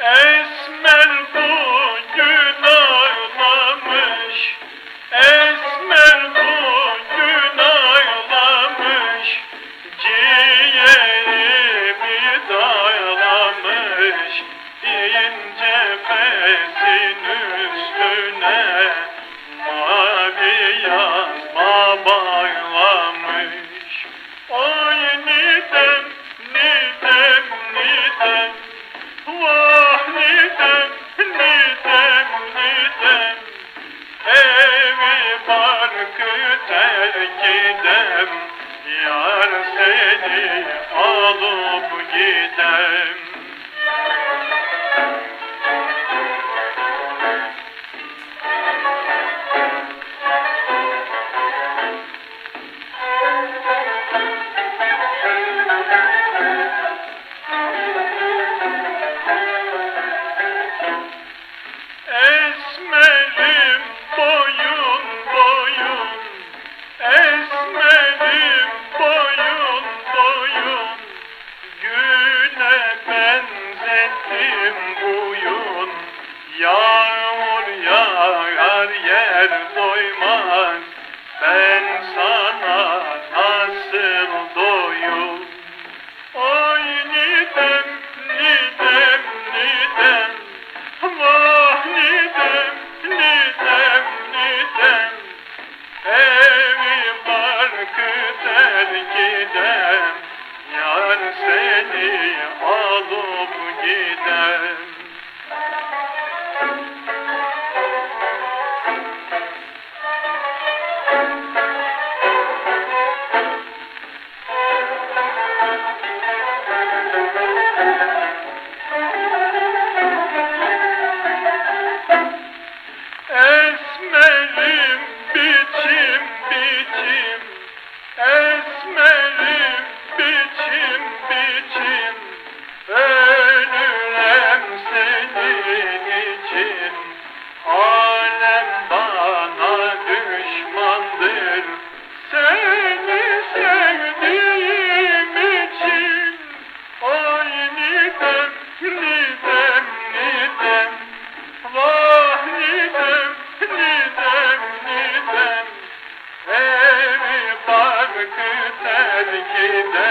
Esmer bugün ağlamış Esmer bugün ağlamış Ciğerimi dağlamış İnce pes gidem Yar seni alıp gidem. Yağmur yağar yer doymaz Ben sana nasıl doyum? Oy nidem nidem nidem. Vah nidem nidem nidem. Evi barkı terk eder Ezmerim biçim biçim Ölürem senin için. Alem bana düşmandır Seni sevdiğim için. Aynı dertli Amen.